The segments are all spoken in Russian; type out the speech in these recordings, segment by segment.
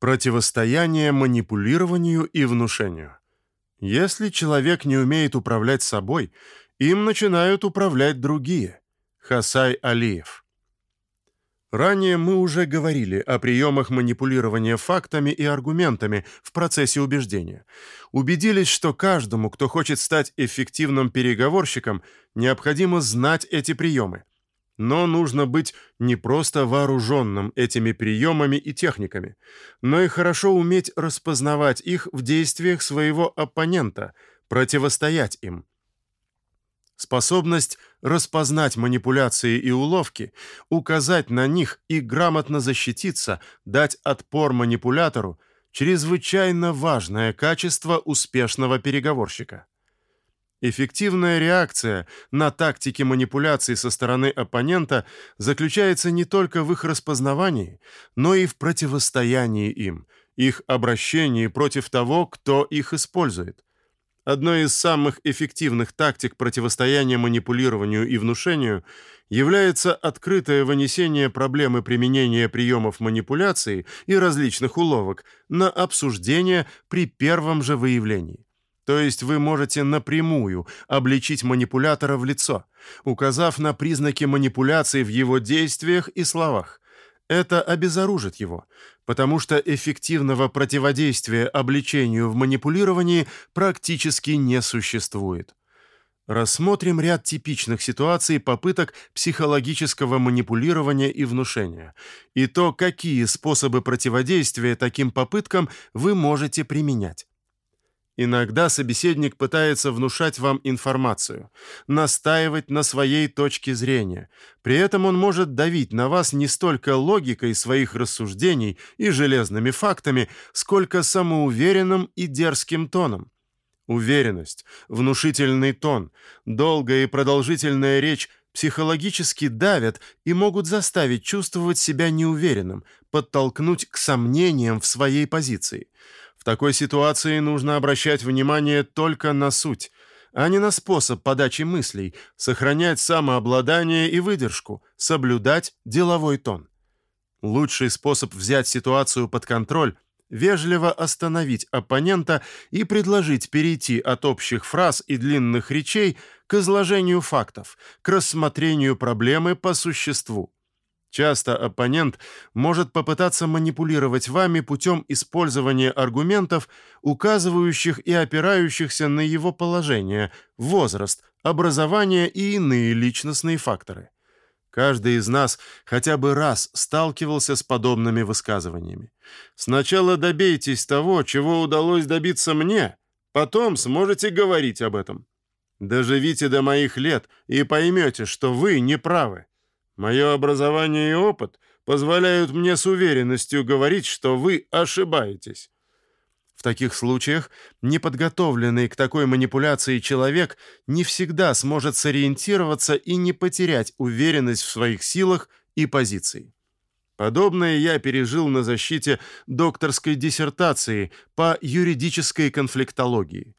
Противостояние манипулированию и внушению. Если человек не умеет управлять собой, им начинают управлять другие. Хасай Алиев. Ранее мы уже говорили о приемах манипулирования фактами и аргументами в процессе убеждения. Убедились, что каждому, кто хочет стать эффективным переговорщиком, необходимо знать эти приемы. Но нужно быть не просто вооруженным этими приемами и техниками, но и хорошо уметь распознавать их в действиях своего оппонента, противостоять им. Способность распознать манипуляции и уловки, указать на них и грамотно защититься, дать отпор манипулятору чрезвычайно важное качество успешного переговорщика. Эффективная реакция на тактики манипуляций со стороны оппонента заключается не только в их распознавании, но и в противостоянии им, их обращении против того, кто их использует. Одной из самых эффективных тактик противостояния манипулированию и внушению является открытое вынесение проблемы применения приемов манипуляции и различных уловок на обсуждение при первом же выявлении. То есть вы можете напрямую обличить манипулятора в лицо, указав на признаки манипуляции в его действиях и словах. Это обезоружит его, потому что эффективного противодействия обличению в манипулировании практически не существует. Рассмотрим ряд типичных ситуаций попыток психологического манипулирования и внушения, и то, какие способы противодействия таким попыткам вы можете применять. Иногда собеседник пытается внушать вам информацию, настаивать на своей точке зрения. При этом он может давить на вас не столько логикой своих рассуждений и железными фактами, сколько самоуверенным и дерзким тоном. Уверенность, внушительный тон, долгая и продолжительная речь психологически давят и могут заставить чувствовать себя неуверенным, подтолкнуть к сомнениям в своей позиции. В такой ситуации нужно обращать внимание только на суть, а не на способ подачи мыслей, сохранять самообладание и выдержку, соблюдать деловой тон. Лучший способ взять ситуацию под контроль вежливо остановить оппонента и предложить перейти от общих фраз и длинных речей к изложению фактов, к рассмотрению проблемы по существу. Часто оппонент может попытаться манипулировать вами путем использования аргументов, указывающих и опирающихся на его положение, возраст, образование и иные личностные факторы. Каждый из нас хотя бы раз сталкивался с подобными высказываниями. Сначала добейтесь того, чего удалось добиться мне, потом сможете говорить об этом. Доживите до моих лет и поймете, что вы не правы. Мое образование и опыт позволяют мне с уверенностью говорить, что вы ошибаетесь. В таких случаях неподготовленный к такой манипуляции человек не всегда сможет сориентироваться и не потерять уверенность в своих силах и позиции. Подобное я пережил на защите докторской диссертации по юридической конфликтологии.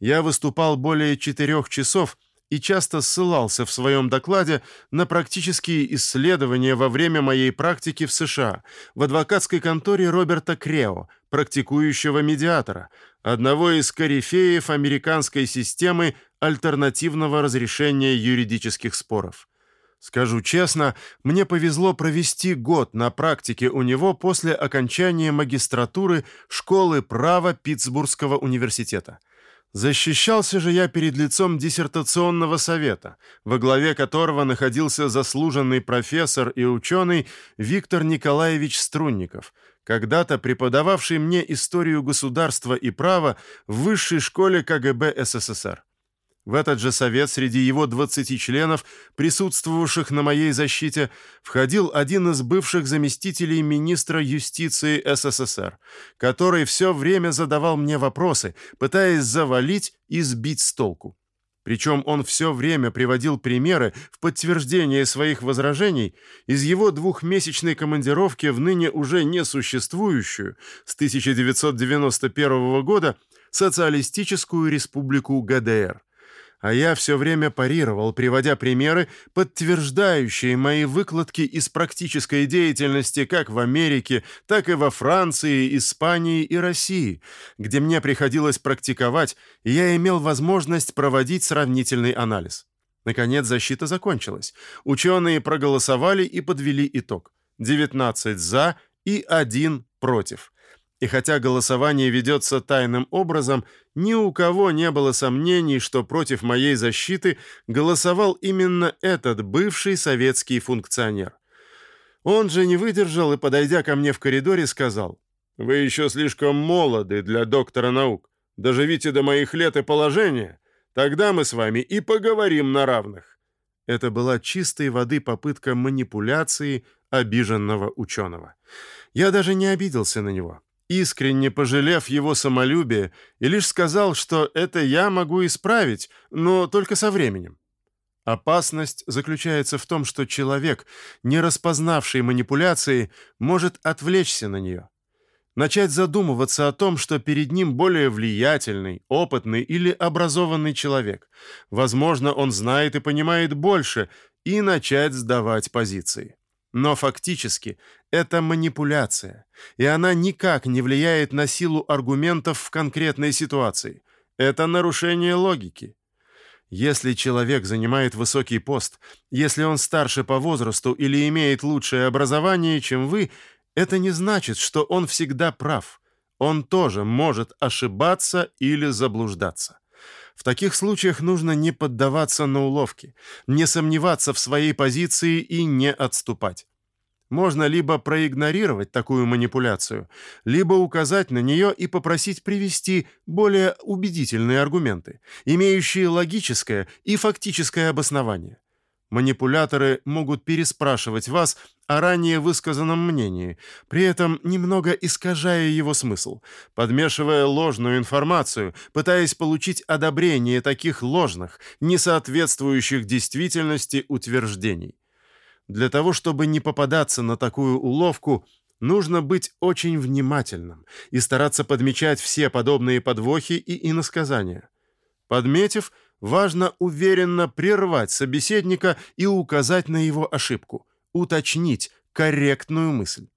Я выступал более четырех часов и часто ссылался в своем докладе на практические исследования во время моей практики в США в адвокатской конторе Роберта Крео, практикующего медиатора, одного из корифеев американской системы альтернативного разрешения юридических споров. Скажу честно, мне повезло провести год на практике у него после окончания магистратуры школы права Питтсбургского университета. Защищался же я перед лицом диссертационного совета, во главе которого находился заслуженный профессор и ученый Виктор Николаевич Струнников, когда-то преподававший мне историю государства и права в высшей школе КГБ СССР. В этот же совет среди его 20 членов, присутствовавших на моей защите, входил один из бывших заместителей министра юстиции СССР, который все время задавал мне вопросы, пытаясь завалить и сбить с толку. Причем он все время приводил примеры в подтверждение своих возражений из его двухмесячной командировки в ныне уже несуществующую с 1991 года социалистическую республику ГДР. А я все время парировал, приводя примеры, подтверждающие мои выкладки из практической деятельности как в Америке, так и во Франции, Испании и России, где мне приходилось практиковать, и я имел возможность проводить сравнительный анализ. Наконец защита закончилась. Ученые проголосовали и подвели итог. 19 за и 1 против. И хотя голосование ведется тайным образом, ни у кого не было сомнений, что против моей защиты голосовал именно этот бывший советский функционер. Он же не выдержал и, подойдя ко мне в коридоре, сказал, «Вы еще слишком молоды для доктора наук. Доживите до моих лет и положения, тогда мы с вами и поговорим на равных». Это была чистой воды попытка манипуляции обиженного ученого. Я даже не обиделся на него искренне пожалев его самолюбие, и лишь сказал, что это я могу исправить, но только со временем. Опасность заключается в том, что человек, не распознавший манипуляции, может отвлечься на нее. Начать задумываться о том, что перед ним более влиятельный, опытный или образованный человек. Возможно, он знает и понимает больше, и начать сдавать позиции. Но фактически это манипуляция, и она никак не влияет на силу аргументов в конкретной ситуации. Это нарушение логики. Если человек занимает высокий пост, если он старше по возрасту или имеет лучшее образование, чем вы, это не значит, что он всегда прав. Он тоже может ошибаться или заблуждаться. В таких случаях нужно не поддаваться на уловки, не сомневаться в своей позиции и не отступать. Можно либо проигнорировать такую манипуляцию, либо указать на нее и попросить привести более убедительные аргументы, имеющие логическое и фактическое обоснование. Манипуляторы могут переспрашивать вас о ранее высказанном мнении, при этом немного искажая его смысл, подмешивая ложную информацию, пытаясь получить одобрение таких ложных, не соответствующих действительности утверждений. Для того, чтобы не попадаться на такую уловку, нужно быть очень внимательным и стараться подмечать все подобные подвохи и иносказания. Подметив, важно уверенно прервать собеседника и указать на его ошибку, уточнить корректную мысль.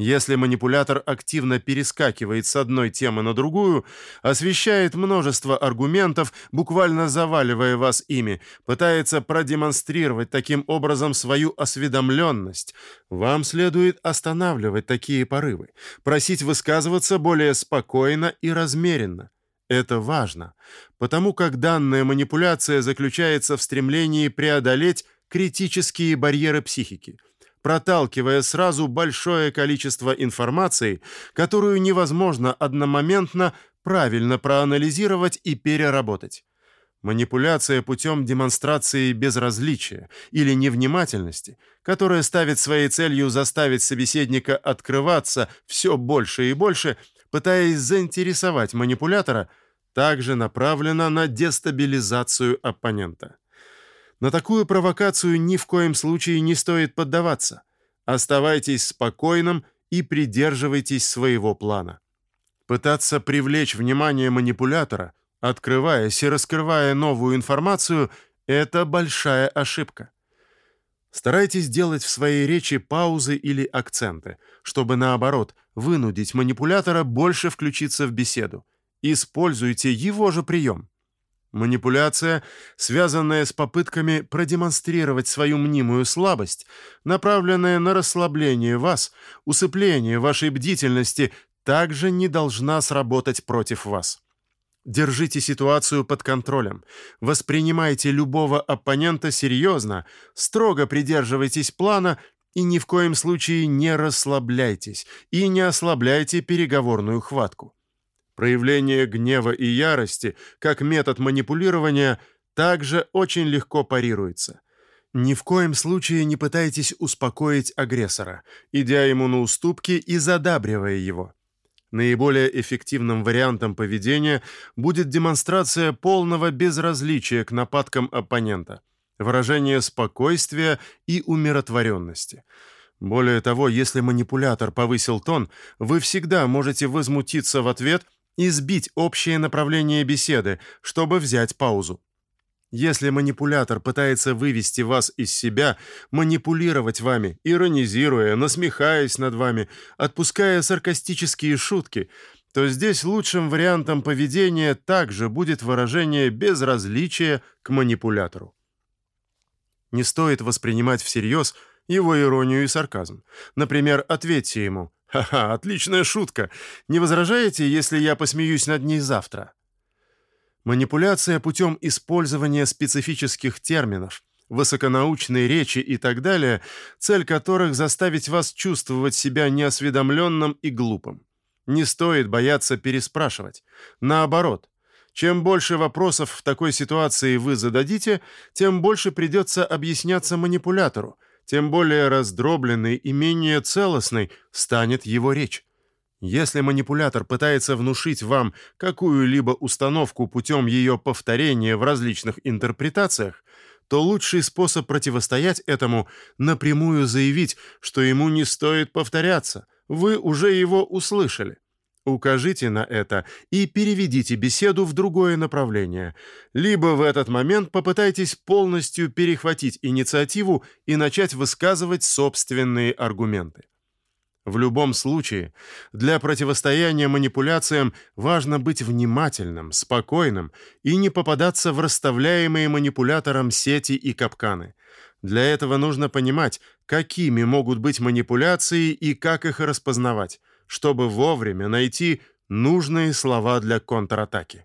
Если манипулятор активно перескакивает с одной темы на другую, освещает множество аргументов, буквально заваливая вас ими, пытается продемонстрировать таким образом свою осведомленность, вам следует останавливать такие порывы, просить высказываться более спокойно и размеренно. Это важно, потому как данная манипуляция заключается в стремлении преодолеть критические барьеры психики – проталкивая сразу большое количество информации, которую невозможно одномоментно правильно проанализировать и переработать. Манипуляция путем демонстрации безразличия или невнимательности, которая ставит своей целью заставить собеседника открываться все больше и больше, пытаясь заинтересовать манипулятора, также направлена на дестабилизацию оппонента. На такую провокацию ни в коем случае не стоит поддаваться. Оставайтесь спокойным и придерживайтесь своего плана. Пытаться привлечь внимание манипулятора, открываясь и раскрывая новую информацию, это большая ошибка. Старайтесь делать в своей речи паузы или акценты, чтобы наоборот вынудить манипулятора больше включиться в беседу. Используйте его же прием. Манипуляция, связанная с попытками продемонстрировать свою мнимую слабость, направленная на расслабление вас, усыпление вашей бдительности, также не должна сработать против вас. Держите ситуацию под контролем. Воспринимайте любого оппонента серьезно, строго придерживайтесь плана и ни в коем случае не расслабляйтесь и не ослабляйте переговорную хватку. Проявление гнева и ярости, как метод манипулирования, также очень легко парируется. Ни в коем случае не пытайтесь успокоить агрессора, идя ему на уступки и задабривая его. Наиболее эффективным вариантом поведения будет демонстрация полного безразличия к нападкам оппонента, выражение спокойствия и умиротворенности. Более того, если манипулятор повысил тон, вы всегда можете возмутиться в ответ – и сбить общее направление беседы, чтобы взять паузу. Если манипулятор пытается вывести вас из себя, манипулировать вами, иронизируя, насмехаясь над вами, отпуская саркастические шутки, то здесь лучшим вариантом поведения также будет выражение безразличия к манипулятору. Не стоит воспринимать всерьез его иронию и сарказм. Например, ответьте ему «Ха-ха, отличная шутка. Не возражаете, если я посмеюсь над ней завтра?» Манипуляция путем использования специфических терминов, высоконаучной речи и так далее, цель которых заставить вас чувствовать себя неосведомленным и глупым. Не стоит бояться переспрашивать. Наоборот, чем больше вопросов в такой ситуации вы зададите, тем больше придется объясняться манипулятору, тем более раздробленной и менее целостной станет его речь. Если манипулятор пытается внушить вам какую-либо установку путем ее повторения в различных интерпретациях, то лучший способ противостоять этому напрямую заявить, что ему не стоит повторяться. Вы уже его услышали. Укажите на это и переведите беседу в другое направление. Либо в этот момент попытайтесь полностью перехватить инициативу и начать высказывать собственные аргументы. В любом случае, для противостояния манипуляциям важно быть внимательным, спокойным и не попадаться в расставляемые манипулятором сети и капканы. Для этого нужно понимать, какими могут быть манипуляции и как их распознавать, чтобы вовремя найти нужные слова для контратаки.